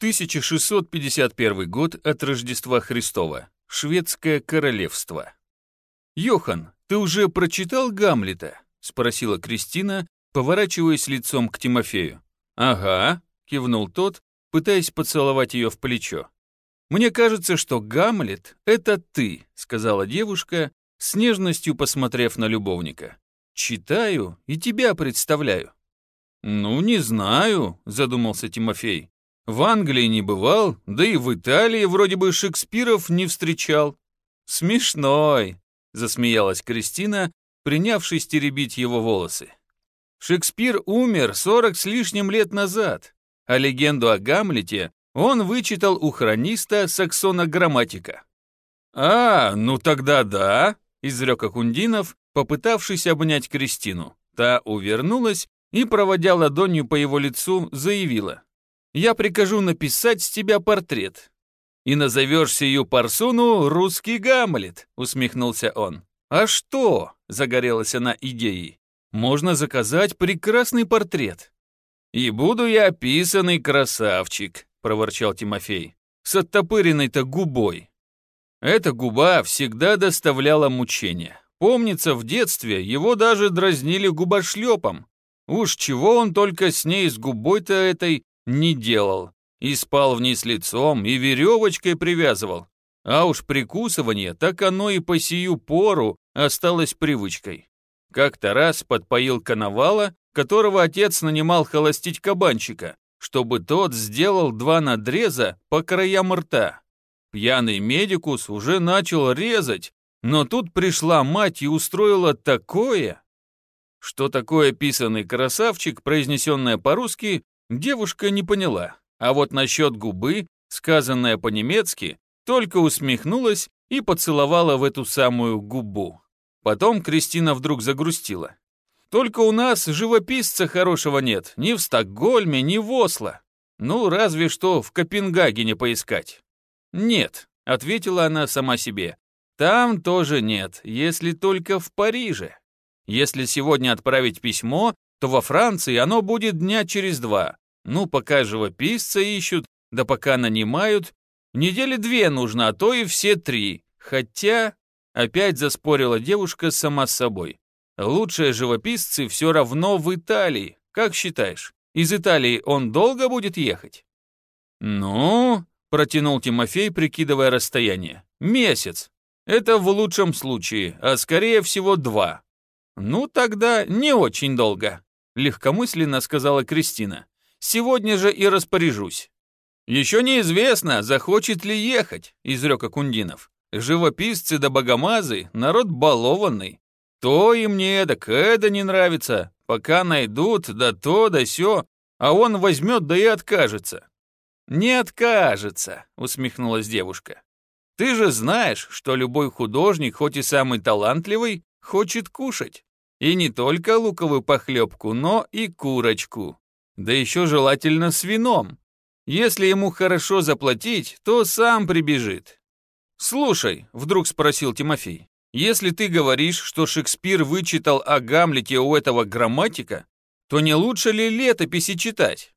1651 год от Рождества Христова. Шведское королевство. «Йохан, ты уже прочитал Гамлета?» — спросила Кристина, поворачиваясь лицом к Тимофею. «Ага», — кивнул тот, пытаясь поцеловать ее в плечо. «Мне кажется, что Гамлет — это ты», — сказала девушка, с нежностью посмотрев на любовника. «Читаю и тебя представляю». «Ну, не знаю», — задумался Тимофей. «В Англии не бывал, да и в Италии вроде бы Шекспиров не встречал». «Смешной», — засмеялась Кристина, принявшись теребить его волосы. «Шекспир умер сорок с лишним лет назад, а легенду о Гамлете он вычитал у хрониста Саксона Грамматика». «А, ну тогда да», — изрек Акундинов, попытавшись обнять Кристину. Та увернулась и, проводя ладонью по его лицу, заявила. «Я прикажу написать с тебя портрет. И назовешь сию парсуну «Русский Гамлет», — усмехнулся он. «А что?» — загорелась она идеей. «Можно заказать прекрасный портрет». «И буду я описанный красавчик», — проворчал Тимофей, «с оттопыренной-то губой». Эта губа всегда доставляла мучения. Помнится, в детстве его даже дразнили губошлепом. Уж чего он только с ней с губой-то этой не делал. И спал вниз лицом, и веревочкой привязывал. А уж прикусывание, так оно и по сию пору осталось привычкой. Как-то раз подпоил коновала, которого отец нанимал холостить кабанчика, чтобы тот сделал два надреза по краям рта. Пьяный медикус уже начал резать, но тут пришла мать и устроила такое. Что такое писанный красавчик, произнесенное по-русски, девушка не поняла. А вот насчет губы, сказанное по-немецки, только усмехнулась и поцеловала в эту самую губу. Потом Кристина вдруг загрустила. «Только у нас живописца хорошего нет, ни в Стокгольме, ни в Осло. Ну, разве что в Копенгагене поискать». «Нет», — ответила она сама себе, там тоже нет, если только в Париже. Если сегодня отправить письмо, то во Франции оно будет дня через два. Ну, пока живописца ищут, да пока нанимают. Недели две нужно, а то и все три. Хотя, опять заспорила девушка сама с собой. Лучшие живописцы все равно в Италии. Как считаешь, из Италии он долго будет ехать? Ну, протянул Тимофей, прикидывая расстояние. Месяц. Это в лучшем случае, а скорее всего два. Ну тогда не очень долго, легкомысленно сказала Кристина. Сегодня же и распоряжусь. Еще неизвестно, захочет ли ехать, изрек Акундинов. Живописцы да богомазы — народ балованный. То им не эдак, это не нравится. Пока найдут, да то, да сё, а он возьмет, да и откажется. «Не откажется», — усмехнулась девушка. Ты же знаешь, что любой художник, хоть и самый талантливый, хочет кушать. И не только луковую похлебку, но и курочку. Да еще желательно с вином. Если ему хорошо заплатить, то сам прибежит. «Слушай», — вдруг спросил Тимофей, «если ты говоришь, что Шекспир вычитал о Гамлете у этого грамматика, то не лучше ли летописи читать?»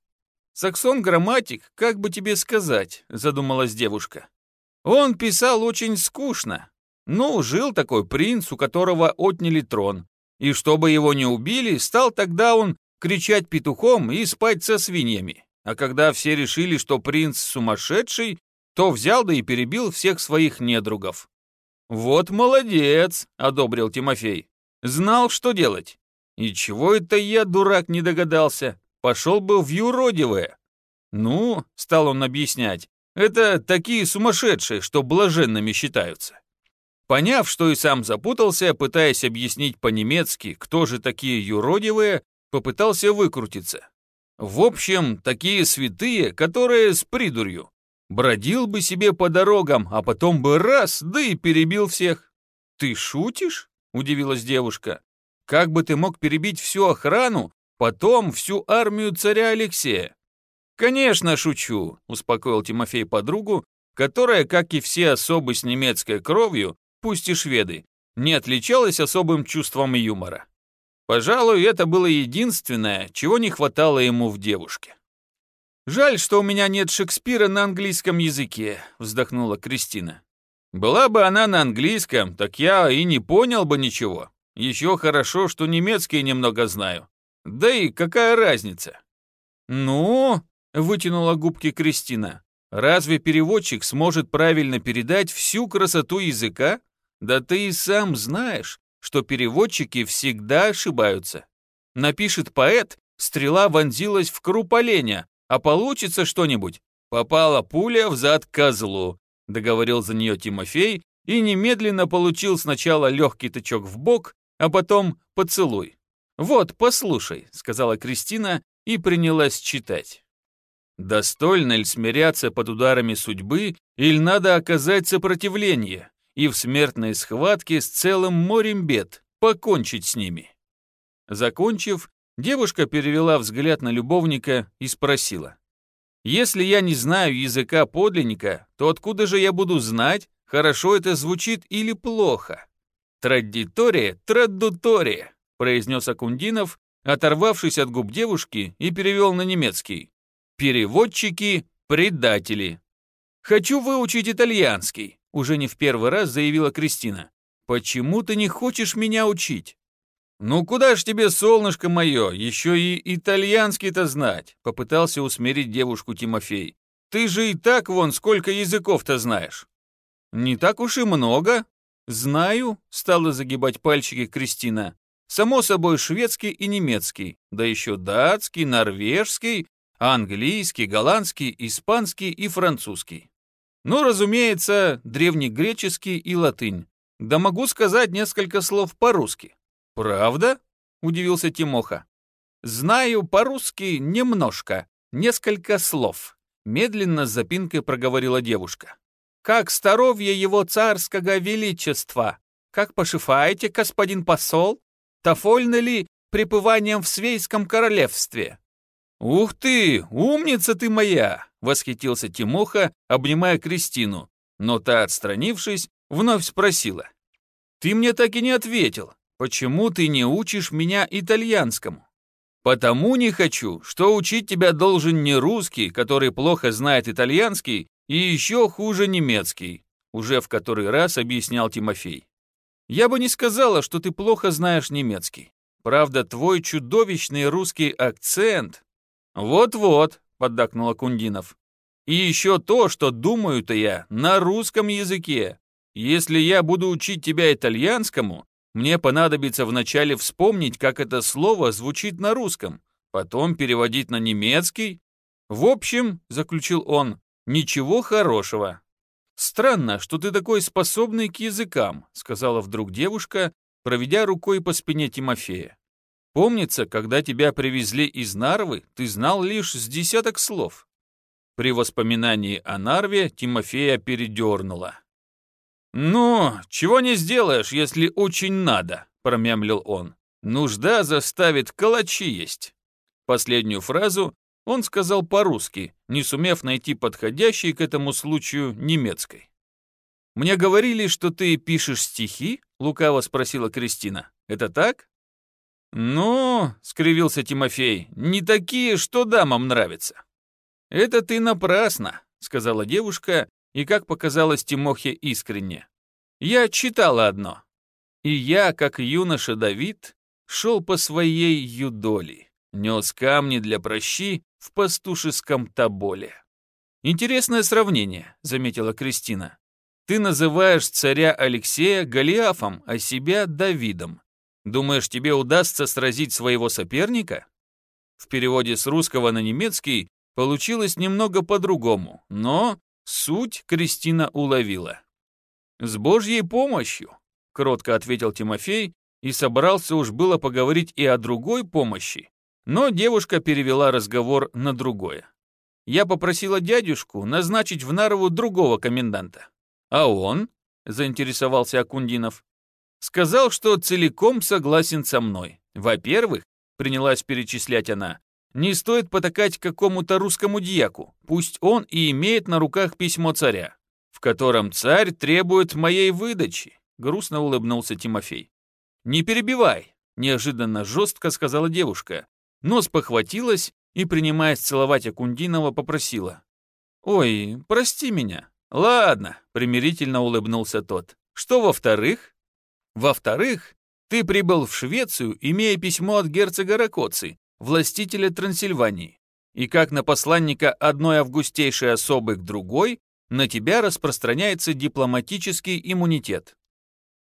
«Саксон-грамматик, как бы тебе сказать», — задумалась девушка. Он писал очень скучно. Ну, жил такой принц, у которого отняли трон. И чтобы его не убили, стал тогда он кричать петухом и спать со свиньями. А когда все решили, что принц сумасшедший, то взял да и перебил всех своих недругов. «Вот молодец», — одобрил Тимофей. «Знал, что делать. И чего это я, дурак, не догадался? Пошел бы в юродивое». «Ну», — стал он объяснять, это такие сумасшедшие, что блаженными считаются. Поняв, что и сам запутался, пытаясь объяснить по-немецки, кто же такие юродивые, попытался выкрутиться. В общем, такие святые, которые с придурью. Бродил бы себе по дорогам, а потом бы раз, да и перебил всех. «Ты шутишь?» – удивилась девушка. «Как бы ты мог перебить всю охрану, потом всю армию царя Алексея? «Конечно, шучу», — успокоил Тимофей подругу, которая, как и все особы с немецкой кровью, пусть и шведы, не отличалась особым чувством юмора. Пожалуй, это было единственное, чего не хватало ему в девушке. «Жаль, что у меня нет Шекспира на английском языке», — вздохнула Кристина. «Была бы она на английском, так я и не понял бы ничего. Еще хорошо, что немецкий немного знаю. Да и какая разница?» «Ну?» — вытянула губки Кристина. «Разве переводчик сможет правильно передать всю красоту языка? Да ты и сам знаешь, что переводчики всегда ошибаются. Напишет поэт, стрела вонзилась в круп оленя, а получится что-нибудь. Попала пуля в зад козлу, договорил за нее Тимофей и немедленно получил сначала легкий тычок в бок, а потом поцелуй. «Вот, послушай», — сказала Кристина и принялась читать. «Достойно ли смиряться под ударами судьбы, или надо оказать сопротивление, и в смертной схватке с целым морем бед покончить с ними?» Закончив, девушка перевела взгляд на любовника и спросила. «Если я не знаю языка подлинника, то откуда же я буду знать, хорошо это звучит или плохо?» «Традитория, традутория», произнес Акундинов, оторвавшись от губ девушки и перевел на немецкий. «Переводчики – предатели». «Хочу выучить итальянский», – уже не в первый раз заявила Кристина. «Почему ты не хочешь меня учить?» «Ну куда ж тебе, солнышко мое, еще и итальянский-то знать?» Попытался усмирить девушку Тимофей. «Ты же и так вон сколько языков-то знаешь». «Не так уж и много». «Знаю», — стала загибать пальчики Кристина. «Само собой шведский и немецкий, да еще датский, норвежский, английский, голландский, испанский и французский. Ну, разумеется, древнегреческий и латынь. Да могу сказать несколько слов по-русски. «Правда?» – удивился Тимоха. «Знаю по-русски немножко, несколько слов», – медленно с запинкой проговорила девушка. «Как здоровье его царского величества? Как пошифаете, господин посол? Тафольно ли пребыванием в Свейском королевстве?» «Ух ты, умница ты моя!» — восхитился Тимоха, обнимая Кристину, но та, отстранившись, вновь спросила. «Ты мне так и не ответил. Почему ты не учишь меня итальянскому? Потому не хочу, что учить тебя должен не русский, который плохо знает итальянский, и еще хуже немецкий, уже в который раз объяснял Тимофей. Я бы не сказала, что ты плохо знаешь немецкий. Правда, твой чудовищный русский акцент... Вот-вот, поддакнул Кундинов. И еще то, что думаю-то я на русском языке. Если я буду учить тебя итальянскому, мне понадобится вначале вспомнить, как это слово звучит на русском, потом переводить на немецкий. В общем, заключил он, ничего хорошего. Странно, что ты такой способный к языкам, сказала вдруг девушка, проведя рукой по спине Тимофея. Помнится, когда тебя привезли из Нарвы, ты знал лишь с десяток слов. При воспоминании о Нарве Тимофея передернула. «Ну, чего не сделаешь, если очень надо», — промямлил он. «Нужда заставит калачи есть». Последнюю фразу он сказал по-русски, не сумев найти подходящей к этому случаю немецкой. «Мне говорили, что ты пишешь стихи?» — лукаво спросила Кристина. «Это так?» «Ну, — скривился Тимофей, — не такие, что дамам нравятся». «Это ты напрасно», — сказала девушка и, как показалось Тимохе, искренне. «Я читала одно. И я, как юноша Давид, шел по своей юдоли, нес камни для прощи в пастушеском таболе». «Интересное сравнение», — заметила Кристина. «Ты называешь царя Алексея Голиафом, а себя Давидом. Думаешь, тебе удастся сразить своего соперника?» В переводе с русского на немецкий получилось немного по-другому, но Суть Кристина уловила. «С Божьей помощью», — кротко ответил Тимофей и собрался уж было поговорить и о другой помощи, но девушка перевела разговор на другое. Я попросила дядюшку назначить в Нарову другого коменданта. «А он?» — заинтересовался Акундинов. «Сказал, что целиком согласен со мной. Во-первых, — принялась перечислять она, не стоит потакать какому-то русскому дьяку, пусть он и имеет на руках письмо царя, в котором царь требует моей выдачи», — грустно улыбнулся Тимофей. «Не перебивай», — неожиданно жестко сказала девушка, но спохватилась и, принимаясь целовать Акундинова, попросила. «Ой, прости меня». «Ладно», — примирительно улыбнулся тот. «Что во-вторых?» «Во-вторых, ты прибыл в Швецию, имея письмо от герцога Ракоци, властителя Трансильвании, и как на посланника одной августейшей особы к другой, на тебя распространяется дипломатический иммунитет.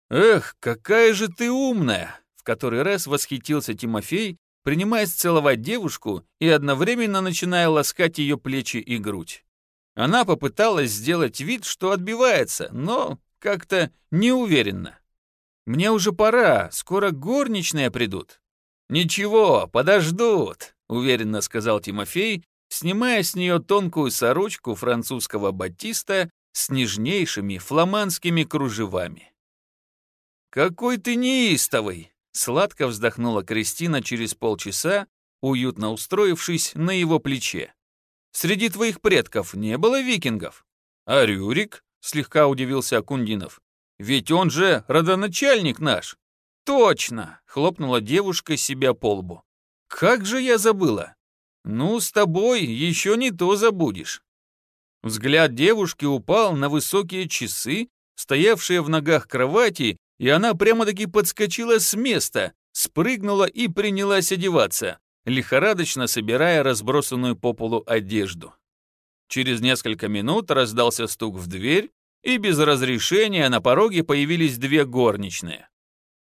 «Эх, какая же ты умная!» В который раз восхитился Тимофей, принимаясь целовать девушку и одновременно начиная ласкать ее плечи и грудь. Она попыталась сделать вид, что отбивается, но как-то неуверенно. «Мне уже пора, скоро горничные придут». «Ничего, подождут», — уверенно сказал Тимофей, снимая с нее тонкую сорочку французского батиста с нежнейшими фламандскими кружевами. «Какой ты неистовый!» — сладко вздохнула Кристина через полчаса, уютно устроившись на его плече. «Среди твоих предков не было викингов?» «А Рюрик?» — слегка удивился Акундинов. «Ведь он же родоначальник наш!» «Точно!» — хлопнула девушка себя по лбу. «Как же я забыла! Ну, с тобой еще не то забудешь!» Взгляд девушки упал на высокие часы, стоявшие в ногах кровати и она прямо-таки подскочила с места, спрыгнула и принялась одеваться, лихорадочно собирая разбросанную по полу одежду. Через несколько минут раздался стук в дверь, и без разрешения на пороге появились две горничные.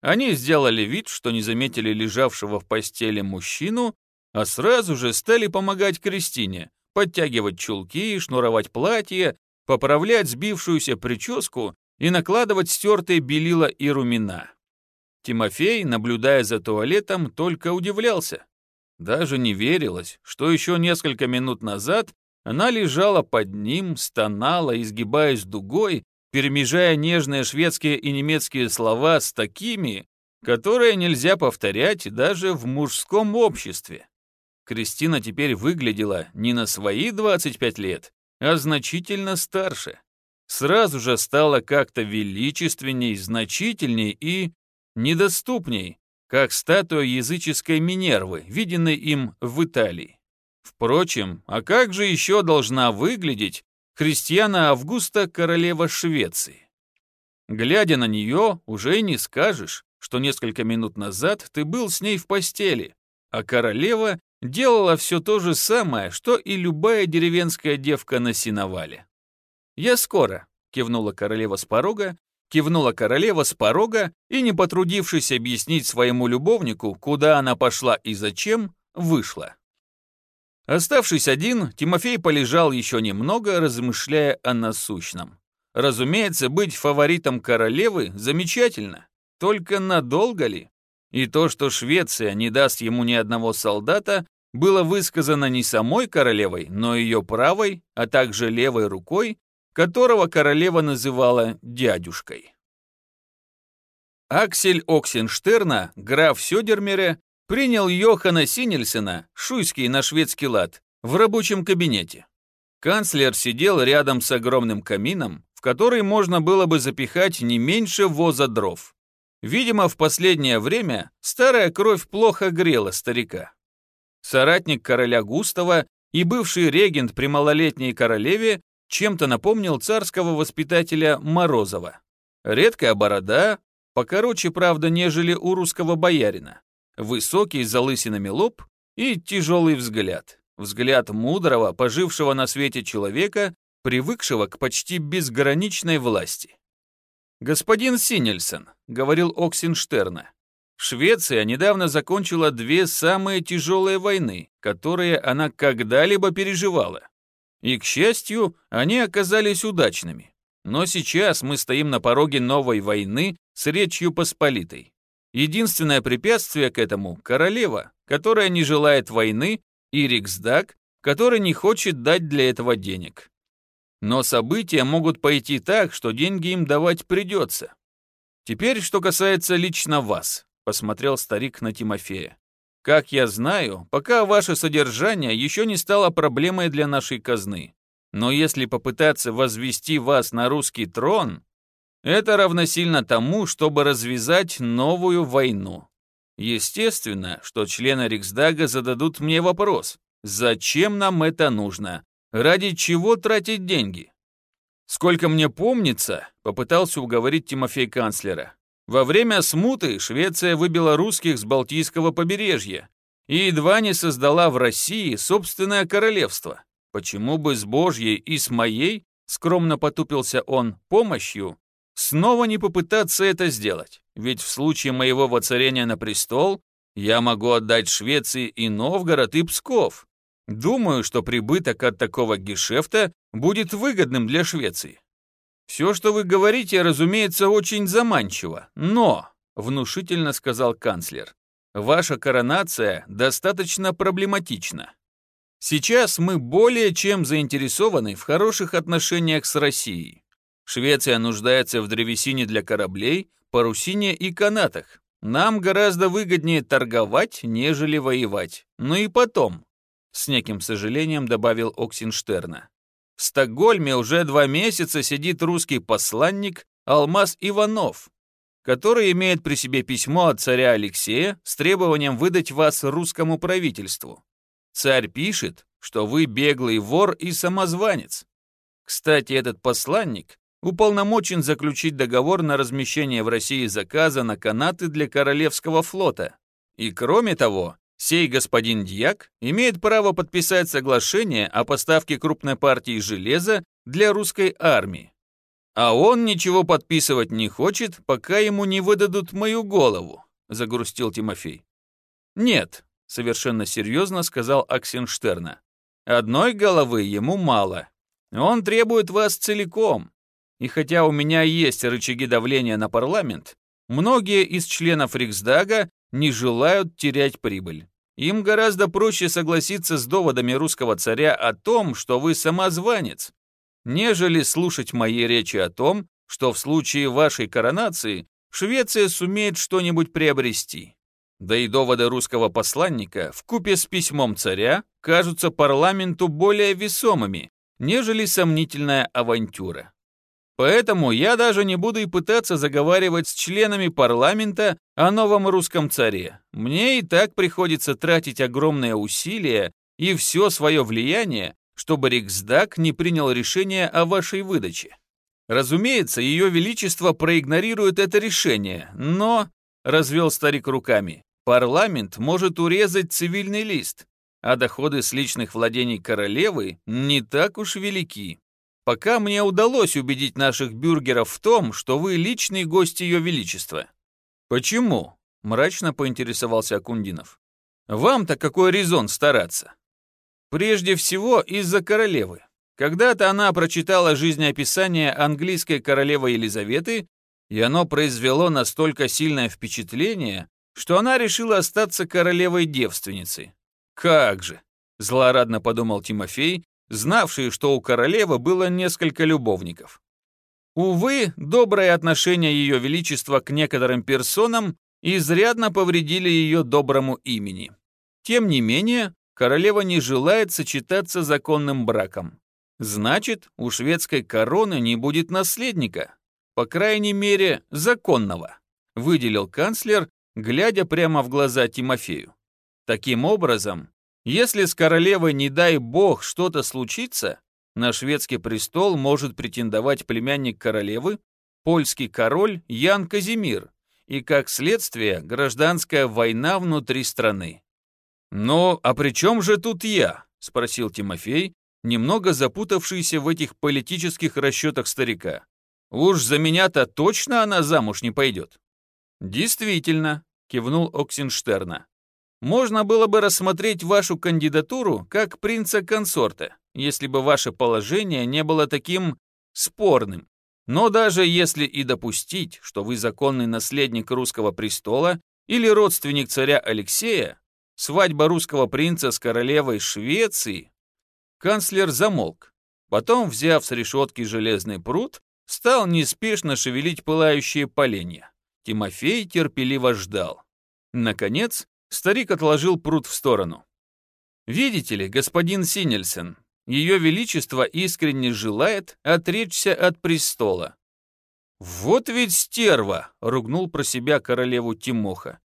Они сделали вид, что не заметили лежавшего в постели мужчину, а сразу же стали помогать Кристине, подтягивать чулки, шнуровать платье, поправлять сбившуюся прическу и накладывать стертые белила и румена. Тимофей, наблюдая за туалетом, только удивлялся. Даже не верилось, что еще несколько минут назад она лежала под ним, стонала, изгибаясь дугой, перемежая нежные шведские и немецкие слова с такими, которые нельзя повторять даже в мужском обществе. Кристина теперь выглядела не на свои 25 лет, а значительно старше сразу же стало как-то величественней, значительней и недоступней, как статуя языческой Минервы, виденной им в Италии. Впрочем, а как же еще должна выглядеть Христиана Августа, королева Швеции? Глядя на нее, уже не скажешь, что несколько минут назад ты был с ней в постели, а королева делала все то же самое, что и любая деревенская девка на сеновале. «Я скоро», — кивнула королева с порога, кивнула королева с порога и, не потрудившись объяснить своему любовнику, куда она пошла и зачем, вышла. Оставшись один, Тимофей полежал еще немного, размышляя о насущном. Разумеется, быть фаворитом королевы замечательно. Только надолго ли? И то, что Швеция не даст ему ни одного солдата, было высказано не самой королевой, но ее правой, а также левой рукой, которого королева называла дядюшкой. Аксель Оксенштерна, граф Сёдермере, принял Йохана Синельсена, шуйский на шведский лад, в рабочем кабинете. Канцлер сидел рядом с огромным камином, в который можно было бы запихать не меньше воза дров. Видимо, в последнее время старая кровь плохо грела старика. Соратник короля Густава и бывший регент при малолетней королеве чем-то напомнил царского воспитателя Морозова. Редкая борода, покороче, правда, нежели у русского боярина. Высокий, залысинами лоб и тяжелый взгляд. Взгляд мудрого, пожившего на свете человека, привыкшего к почти безграничной власти. «Господин Синельсон», — говорил Оксенштерна, Швеция недавно закончила две самые тяжелые войны, которые она когда-либо переживала. И, к счастью, они оказались удачными. Но сейчас мы стоим на пороге новой войны с Речью Посполитой. Единственное препятствие к этому – королева, которая не желает войны, и Риксдаг, который не хочет дать для этого денег. Но события могут пойти так, что деньги им давать придется. Теперь, что касается лично вас, посмотрел старик на Тимофея. Как я знаю, пока ваше содержание еще не стало проблемой для нашей казны. Но если попытаться возвести вас на русский трон, это равносильно тому, чтобы развязать новую войну. Естественно, что члены Риксдага зададут мне вопрос, Зачем нам это нужно? Ради чего тратить деньги? Сколько мне помнится, попытался уговорить Тимофей канцлера. Во время смуты Швеция выбила русских с Балтийского побережья и едва не создала в России собственное королевство. Почему бы с Божьей и с моей, скромно потупился он, помощью, снова не попытаться это сделать? Ведь в случае моего воцарения на престол я могу отдать Швеции и Новгород, и Псков. Думаю, что прибыток от такого гешефта будет выгодным для Швеции. Все, что вы говорите, разумеется, очень заманчиво, но, внушительно сказал канцлер, ваша коронация достаточно проблематична. Сейчас мы более чем заинтересованы в хороших отношениях с Россией. Швеция нуждается в древесине для кораблей, парусине и канатах. Нам гораздо выгоднее торговать, нежели воевать. Ну и потом, с неким сожалением добавил Оксенштерна. В Стокгольме уже два месяца сидит русский посланник Алмаз Иванов, который имеет при себе письмо от царя Алексея с требованием выдать вас русскому правительству. Царь пишет, что вы беглый вор и самозванец. Кстати, этот посланник уполномочен заключить договор на размещение в России заказа на канаты для Королевского флота. И кроме того, сей господин Дьяк имеет право подписать соглашение о поставке крупной партии железа для русской армии. А он ничего подписывать не хочет, пока ему не выдадут мою голову, загрустил Тимофей. Нет, совершенно серьезно сказал Аксенштерна. Одной головы ему мало. Он требует вас целиком. И хотя у меня есть рычаги давления на парламент, многие из членов Риксдага не желают терять прибыль. Им гораздо проще согласиться с доводами русского царя о том, что вы самозванец, нежели слушать мои речи о том, что в случае вашей коронации Швеция сумеет что-нибудь приобрести. Да и доводы русского посланника в купе с письмом царя кажутся парламенту более весомыми, нежели сомнительная авантюра. Поэтому я даже не буду и пытаться заговаривать с членами парламента о новом русском царе. Мне и так приходится тратить огромные усилия и все свое влияние, чтобы Риксдаг не принял решение о вашей выдаче. Разумеется, ее величество проигнорирует это решение, но, развел старик руками, парламент может урезать цивильный лист, а доходы с личных владений королевы не так уж велики. Пока мне удалось убедить наших бюргеров в том, что вы личный гость Ее Величества. Почему? Мрачно поинтересовался Акундинов. Вам-то какой резон стараться? Прежде всего из-за королевы. Когда-то она прочитала жизнеописание английской королевы Елизаветы, и оно произвело настолько сильное впечатление, что она решила остаться королевой-девственницей. Как же! Злорадно подумал Тимофей, знавший, что у королевы было несколько любовников. Увы, доброе отношение Ее Величества к некоторым персонам изрядно повредили ее доброму имени. Тем не менее, королева не желает сочетаться законным браком. Значит, у шведской короны не будет наследника, по крайней мере, законного, выделил канцлер, глядя прямо в глаза Тимофею. Таким образом, если с королевой, не дай бог, что-то случится, на шведский престол может претендовать племянник королевы, польский король Ян Казимир, и, как следствие, гражданская война внутри страны. «Ну, а при чем же тут я?» – спросил Тимофей, немного запутавшийся в этих политических расчетах старика. «Уж за меня-то точно она замуж не пойдет?» «Действительно», – кивнул Оксенштерна. Можно было бы рассмотреть вашу кандидатуру как принца-консорта, если бы ваше положение не было таким спорным. Но даже если и допустить, что вы законный наследник русского престола или родственник царя Алексея, свадьба русского принца с королевой Швеции, канцлер замолк. Потом, взяв с решетки железный пруд, стал неспешно шевелить пылающие поленья. Тимофей терпеливо ждал. Наконец, Старик отложил пруд в сторону. «Видите ли, господин Синельсен, ее Величество искренне желает отречься от престола». «Вот ведь стерва!» — ругнул про себя королеву Тимоха.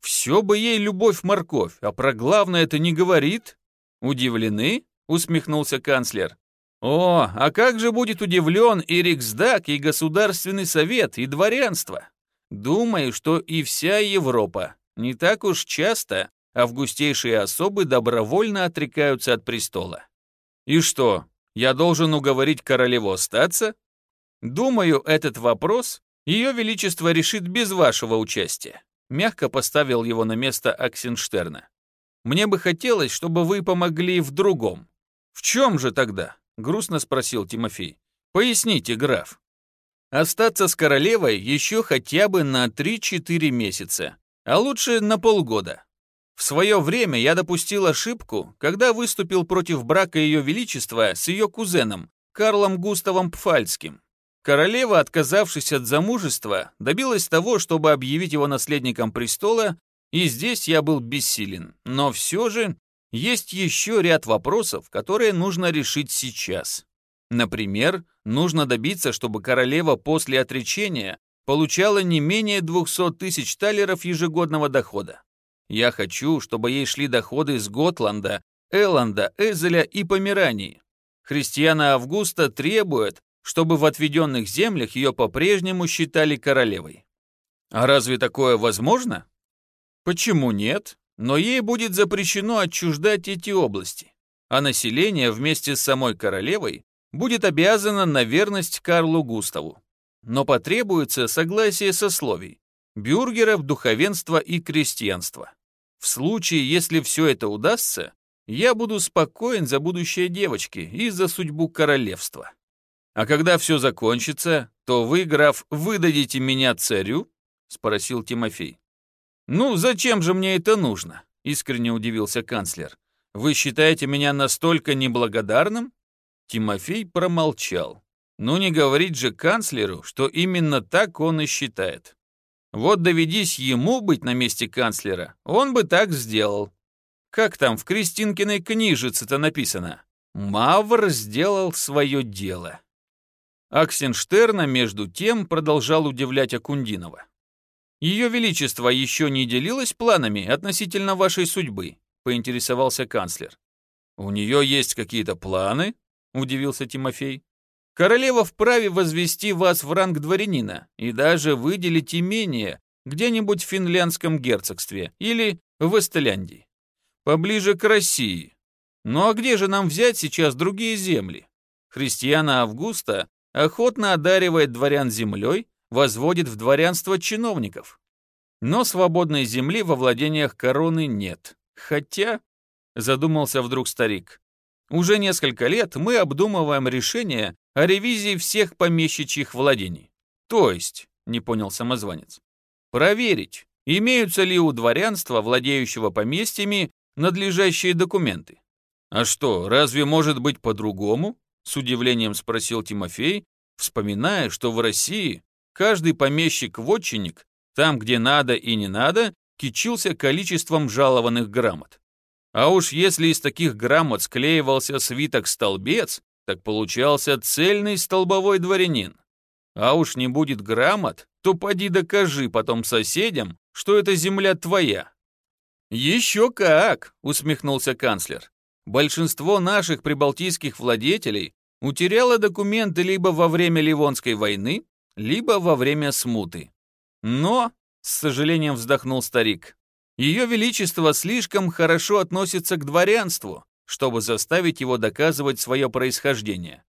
«Все бы ей любовь-морковь, а про главное это не говорит». Удивлены? усмехнулся канцлер. О, а как же будет удивлен и Риксдаг, и Государственный совет, и дворянство? Думаю, что и вся Европа. Не так уж часто августейшие особы добровольно отрекаются от престола. И что, я должен уговорить королеву остаться? Думаю, этот вопрос ее величество решит без вашего участия. Мягко поставил его на место Аксенштерна. Мне бы хотелось, чтобы вы помогли в другом. В чем же тогда? Грустно спросил Тимофей. Поясните, граф. Остаться с королевой еще хотя бы на 3-4 месяца, а лучше на полгода. В свое время я допустил ошибку, когда выступил против брака Ее Величества с ее кузеном, Карлом Густавом Пфальцким. Королева, отказавшись от замужества, добилась того, чтобы объявить его наследником престола, и здесь я был бессилен. Но все же есть еще ряд вопросов, которые нужно решить сейчас. Например, нужно добиться, чтобы королева после отречения получала не менее 200 тысяч талеров ежегодного дохода. Я хочу, чтобы ей шли доходы из Готланда, Элланда, Эзеля и Померании. Христиана Августа требует, чтобы в отведенных землях ее по-прежнему считали королевой. А разве такое возможно? Почему нет? Но ей будет запрещено отчуждать эти области, а население вместе с самой королевой будет обязано на верность Карлу Густаву. Но потребуется согласие сословий, бюргеров, духовенства и крестьянства. В случае, если все это удастся, я буду спокоен за будущее девочки и за судьбу королевства. А когда все закончится, то вы, граф, выдадите меня царю? Спросил Тимофей. Ну, зачем же мне это нужно? Искренне удивился канцлер. Вы считаете меня настолько неблагодарным? Тимофей промолчал. Ну не говорить же канцлеру, что именно так он и считает. Вот доведись ему быть на месте канцлера, он бы так сделал. Как там в Кристинкиной книжице-то написано? Мавр сделал свое дело. Аксенштерна, между тем, продолжал удивлять Акундинова. «Ее Величество еще не делилось планами относительно вашей судьбы?» — поинтересовался канцлер. «У нее есть какие-то планы?» — удивился Тимофей. Королева вправе возвести вас в ранг дворянина и даже выделить имение где-нибудь в финляндском герцогстве или в Эстляндии. Поближе к России. Ну а где же нам взять сейчас другие земли? Христиана Августа охотно одаривает дворян землей, возводит в дворянство чиновников. Но свободной земли во владениях короны нет. Хотя, задумался вдруг старик, уже несколько лет мы обдумываем решение о ревизии всех помещичьих владений. То есть, не понял самозванец, проверить, имеются ли у дворянства, владеющего поместьями, надлежащие документы. А что, разве может быть по-другому? С удивлением спросил Тимофей, вспоминая, что в России каждый помещик-вотчинник, там, где надо и не надо, кичился количеством жалованных грамот. А уж если из таких грамот склеивался свиток-столбец, так получался цельный столбовой дворянин. А уж не будет грамот, то поди докажи потом соседям, что эта земля твоя. Еще как, усмехнулся канцлер. Большинство наших прибалтийских владетелей утеряло документы либо во время Ливонской войны, либо во время смуты. Но, с сожалением вздохнул старик, ее Величество слишком хорошо относится к дворянству, чтобы заставить его доказывать свое происхождение.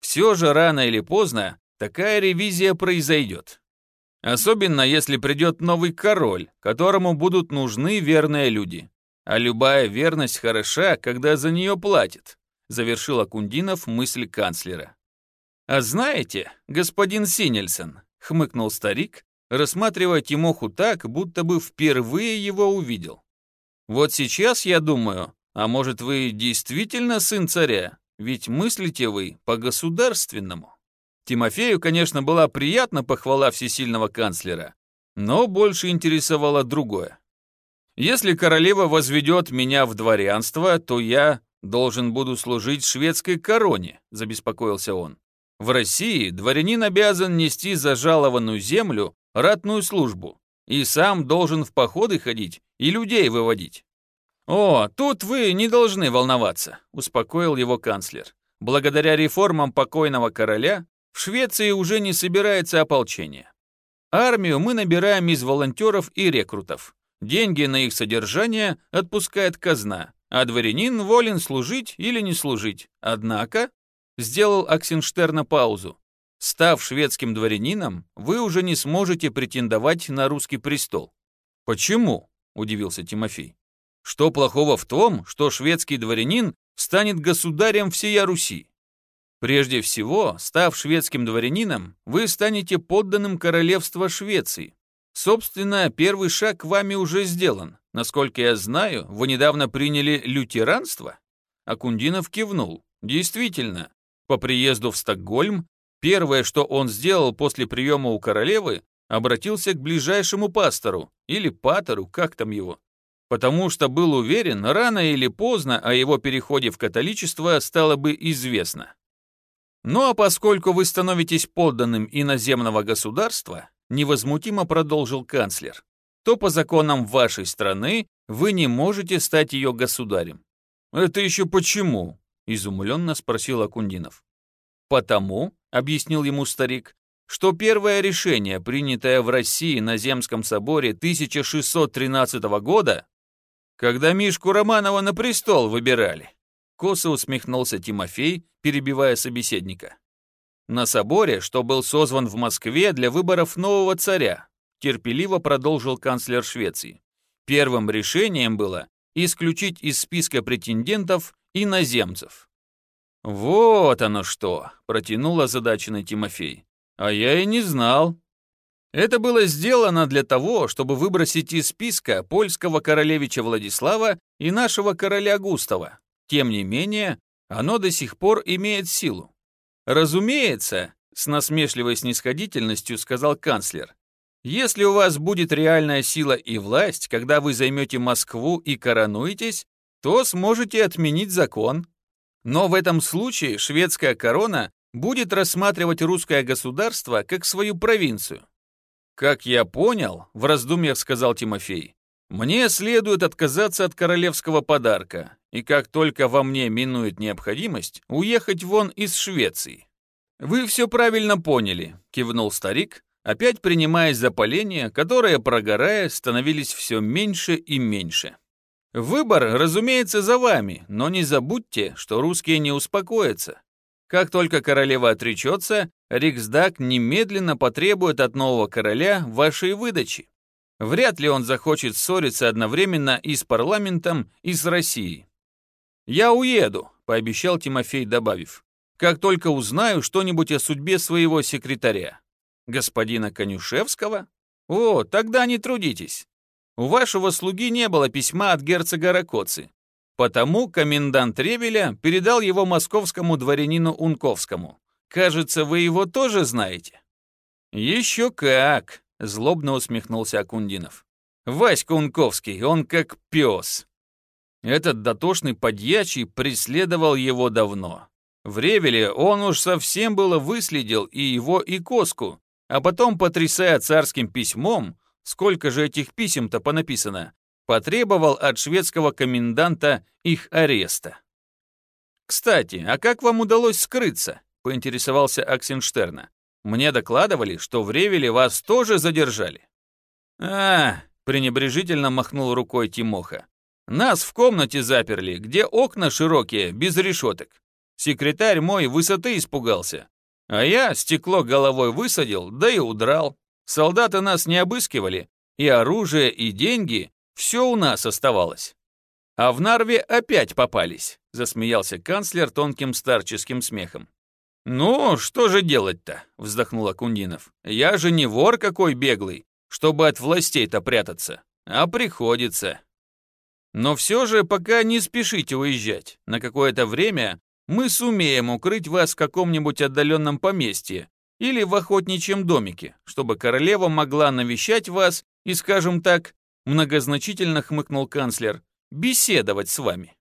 Все же рано или поздно такая ревизия произойдет. Особенно если придет новый король, которому будут нужны верные люди. А любая верность хороша, когда за нее платят, завершил Акундинов мысль канцлера. А знаете, господин Синельсон, хмыкнул старик, рассматривая Тимоху так, будто бы впервые его увидел. Вот сейчас я думаю, а может, вы действительно сын царя? Ведь мыслите вы по-государственному. Тимофею, конечно, была приятна похвала всесильного канцлера, но больше интересовало другое. Если королева возведет меня в дворянство, то я должен буду служить шведской короне, забеспокоился он. В России дворянин обязан нести за жалованную землю ратную службу и сам должен в походы ходить и людей выводить. «О, тут вы не должны волноваться», — успокоил его канцлер. «Благодаря реформам покойного короля в Швеции уже не собирается ополчение. Армию мы набираем из волонтеров и рекрутов. Деньги на их содержание отпускает казна, а дворянин волен служить или не служить. Однако, сделал Аксенштерна паузу, став шведским дворянином, вы уже не сможете претендовать на русский престол. Почему? удивился Тимофей. Что плохого в том, что шведский дворянин станет государем всея Руси? Прежде всего, став шведским дворянином, вы станете подданным королевства Швеции. Собственно, первый шаг вами уже сделан. Насколько я знаю, вы недавно приняли лютеранство? Акундинов кивнул. Действительно, по приезду в Стокгольм, первое, что он сделал после приема у королевы, обратился к ближайшему пастору, или патору, как там его, потому что был уверен, рано или поздно о его переходе в католичество стало бы известно. Ну а поскольку вы становитесь подданным иноземного государства, невозмутимо продолжил канцлер, то по законам вашей страны вы не можете стать ее государем. Это еще почему? Изумленно спросил Акундинов. Потому, объяснил ему старик, что первое решение, принятое в России на Земском соборе 1613 года, когда Мишку Романова на престол выбирали, Косо усмехнулся Тимофей, перебивая собеседника. На соборе, что был созван в Москве для выборов нового царя, терпеливо продолжил канцлер Швеции. Первым решением было исключить из списка претендентов иноземцев. «Вот оно что!» – протянул озадаченный Тимофей. «А я и не знал». Это было сделано для того, чтобы выбросить из списка польского королевича Владислава и нашего короля Густава, тем не менее, оно до сих пор имеет силу. Разумеется, с насмешливой снисходительностью сказал канцлер, если у вас будет реальная сила и власть, когда вы займете Москву и коронуетесь, то сможете отменить закон. Но в этом случае шведская корона будет рассматривать русское государство как свою провинцию. Как я понял, в раздумьях сказал Тимофей, мне следует отказаться от королевского подарка, и как только во мне минует необходимость, уехать вон из Швеции. «Вы все правильно поняли», — кивнул старик, опять принимаясь за поленья, которые, прогорая, становились все меньше и меньше. «Выбор, разумеется, за вами, но не забудьте, что русские не успокоятся. Как только королева отречется, Риксдаг немедленно потребует от нового короля вашей выдачи. Вряд ли он захочет ссориться одновременно и с парламентом, и с Россией. «Я уеду», — пообещал Тимофей, добавив, «как только узнаю что-нибудь о судьбе своего секретаря». «Господина Конюшевского? О, тогда не трудитесь. У вашего слуги не было письма от герцога Ракоцы, потому комендант Ревеля передал его московскому дворянину Унковскому. Кажется, вы его тоже знаете?» «Еще как!» — злобно усмехнулся Акундинов. «Васька Унковский, он как пес. Этот дотошный подьячий преследовал его давно. В Ревеле он уж совсем было выследил и его, и Коску, а потом, потрясая царским письмом, сколько же этих писем-то понаписано, потребовал от шведского коменданта их ареста. «Кстати, а как вам удалось скрыться?» — поинтересовался Аксенштерна. «Мне докладывали, что в Ревеле вас тоже задержали». «А, пренебрежительно махнул рукой Тимоха. Нас в комнате заперли, где окна широкие, без решеток. Секретарь мой высоты испугался. А я стекло головой высадил, да и удрал. Солдаты нас не обыскивали, и оружие, и деньги, все у нас оставалось. А в Нарве опять попались, засмеялся канцлер тонким старческим смехом. «Ну, что же делать-то?» — вздохнул Акундинов. «Я же не вор какой беглый, чтобы от властей-то прятаться, а приходится». Но все же пока не спешите уезжать. На какое-то время мы сумеем укрыть вас в каком-нибудь отдаленном поместье или в охотничьем домике, чтобы королева могла навещать вас и, скажем так, многозначительно хмыкнул канцлер, беседовать с вами.